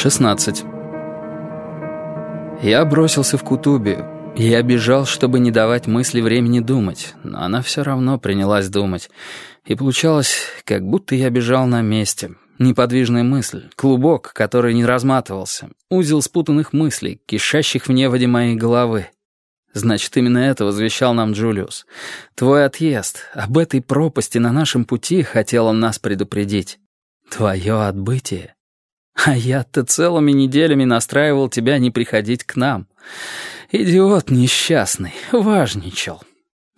16. Я бросился в Кутубию. Я бежал, чтобы не давать мысли времени думать, но она все равно принялась думать. И получалось, как будто я бежал на месте. Неподвижная мысль, клубок, который не разматывался, узел спутанных мыслей, кишащих в неводе моей головы. Значит, именно это возвещал нам Джулиус. Твой отъезд, об этой пропасти на нашем пути хотел он нас предупредить. Твое отбытие. А я-то целыми неделями настраивал тебя не приходить к нам. Идиот несчастный, важничал.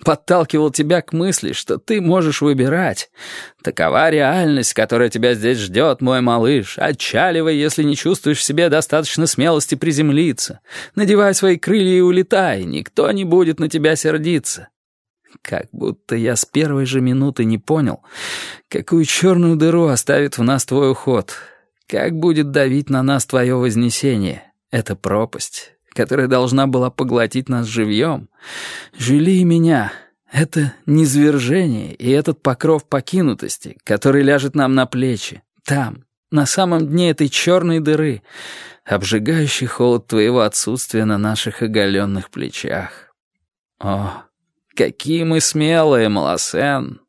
Подталкивал тебя к мысли, что ты можешь выбирать. Такова реальность, которая тебя здесь ждет, мой малыш. Отчаливай, если не чувствуешь в себе достаточно смелости приземлиться. Надевай свои крылья и улетай, никто не будет на тебя сердиться. Как будто я с первой же минуты не понял, какую черную дыру оставит в нас твой уход — как будет давить на нас твое вознесение? Это пропасть, которая должна была поглотить нас живьем. Жили меня. Это низвержение и этот покров покинутости, который ляжет нам на плечи. Там, на самом дне этой черной дыры, обжигающий холод твоего отсутствия на наших оголенных плечах. О, какие мы смелые, Малосен!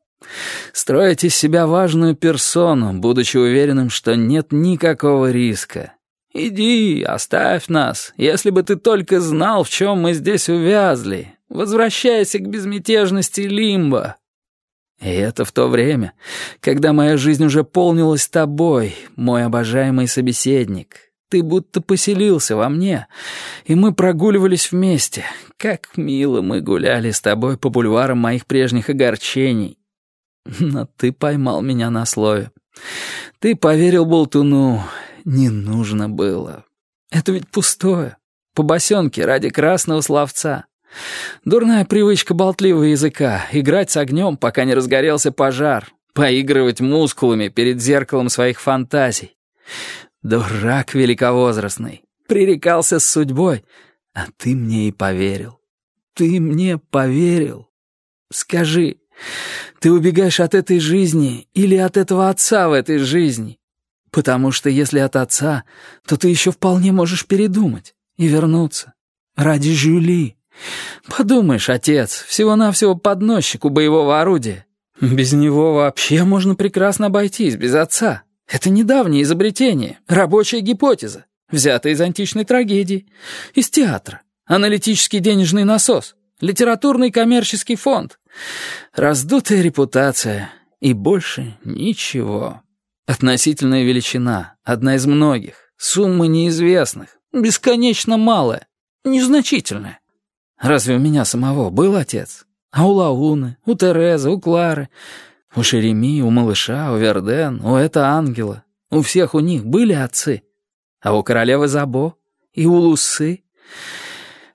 Строить из себя важную персону, будучи уверенным, что нет никакого риска. Иди, оставь нас, если бы ты только знал, в чем мы здесь увязли. Возвращайся к безмятежности Лимба. И это в то время, когда моя жизнь уже полнилась тобой, мой обожаемый собеседник. Ты будто поселился во мне, и мы прогуливались вместе. Как мило мы гуляли с тобой по бульварам моих прежних огорчений. Но ты поймал меня на слове. Ты поверил болтуну. Не нужно было. Это ведь пустое. По босенке ради красного словца. Дурная привычка болтливого языка. Играть с огнем, пока не разгорелся пожар. Поигрывать мускулами перед зеркалом своих фантазий. Дурак великовозрастный. Пререкался с судьбой. А ты мне и поверил. Ты мне поверил. Скажи, ты убегаешь от этой жизни или от этого отца в этой жизни? Потому что если от отца, то ты еще вполне можешь передумать и вернуться. Ради Жюли. Подумаешь, отец, всего-навсего подносчик у боевого орудия. Без него вообще можно прекрасно обойтись, без отца. Это недавнее изобретение, рабочая гипотеза, взятая из античной трагедии, из театра, аналитический денежный насос, литературный коммерческий фонд, Раздутая репутация и больше ничего. Относительная величина, одна из многих, сумма неизвестных, бесконечно малая, незначительная. Разве у меня самого был отец? А у Лауны, у Терезы, у Клары, у Шереми, у малыша, у Верден, у это ангела. У всех у них были отцы. А у королевы Забо и у Лусы.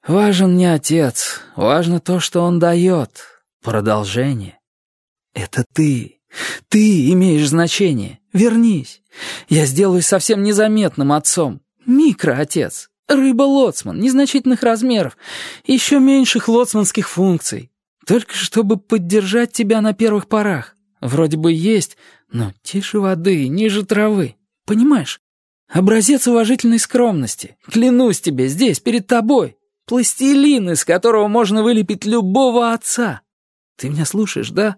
Важен не отец, важно то, что он дает, Продолжение. Это ты. Ты имеешь значение. Вернись. Я сделаюсь совсем незаметным отцом. Микроотец. Рыба-лоцман, незначительных размеров. Еще меньших лоцманских функций. Только чтобы поддержать тебя на первых порах. Вроде бы есть, но тише воды, ниже травы. Понимаешь? Образец уважительной скромности. Клянусь тебе, здесь, перед тобой. Пластилин, из которого можно вылепить любого отца. Ты меня слушаешь, да?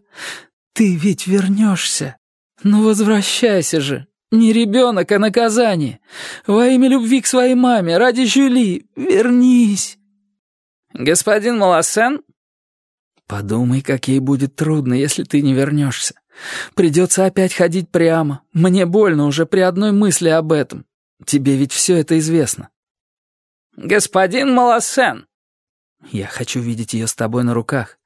Ты ведь вернешься. Ну возвращайся же. Не ребенок, а наказание. Во имя любви к своей маме, ради Жюли, вернись. Господин Малосен? Подумай, как ей будет трудно, если ты не вернешься. Придется опять ходить прямо. Мне больно уже при одной мысли об этом. Тебе ведь все это известно. Господин Малосен. Я хочу видеть ее с тобой на руках.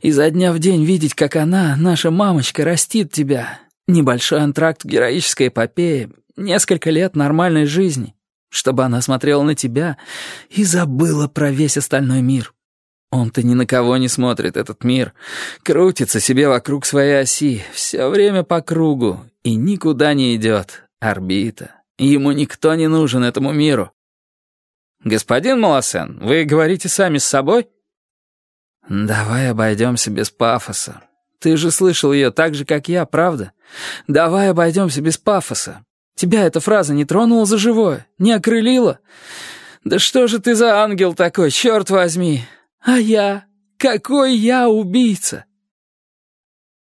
Изо дня в день видеть, как она, наша мамочка, растит тебя. Небольшой антракт в героической эпопее, несколько лет нормальной жизни. Чтобы она смотрела на тебя и забыла про весь остальной мир. Он-то ни на кого не смотрит, этот мир. Крутится себе вокруг своей оси, все время по кругу, и никуда не идет. Орбита. Ему никто не нужен, этому миру. «Господин Малосен, вы говорите сами с собой?» «Давай обойдемся без пафоса. Ты же слышал ее так же, как я, правда? Давай обойдемся без пафоса. Тебя эта фраза не тронула за живое? Не окрылила? Да что же ты за ангел такой, черт возьми? А я? Какой я убийца?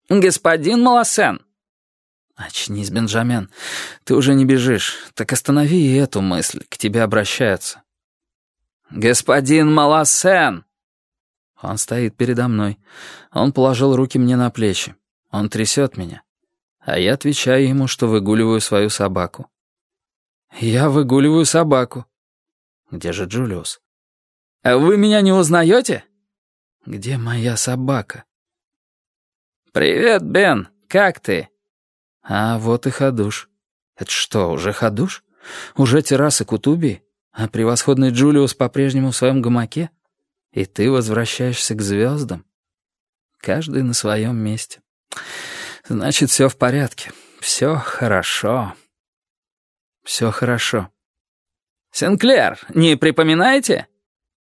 Господин Малосен. Очнись, Бенджамен. Ты уже не бежишь. Так останови и эту мысль. К тебе обращаются. Господин Малосен. Он стоит передо мной. Он положил руки мне на плечи. Он трясет меня. А я отвечаю ему, что выгуливаю свою собаку. «Я выгуливаю собаку». «Где же Джулиус?» «А вы меня не узнаете?» «Где моя собака?» «Привет, Бен. Как ты?» «А вот и ходуш». «Это что, уже ходуш? Уже террасы Кутуби? А превосходный Джулиус по-прежнему в своем гамаке? И ты возвращаешься к звездам?» Каждый на своем месте. Значит, все в порядке. Все хорошо. Все хорошо. «Сенклер, не припоминаете?»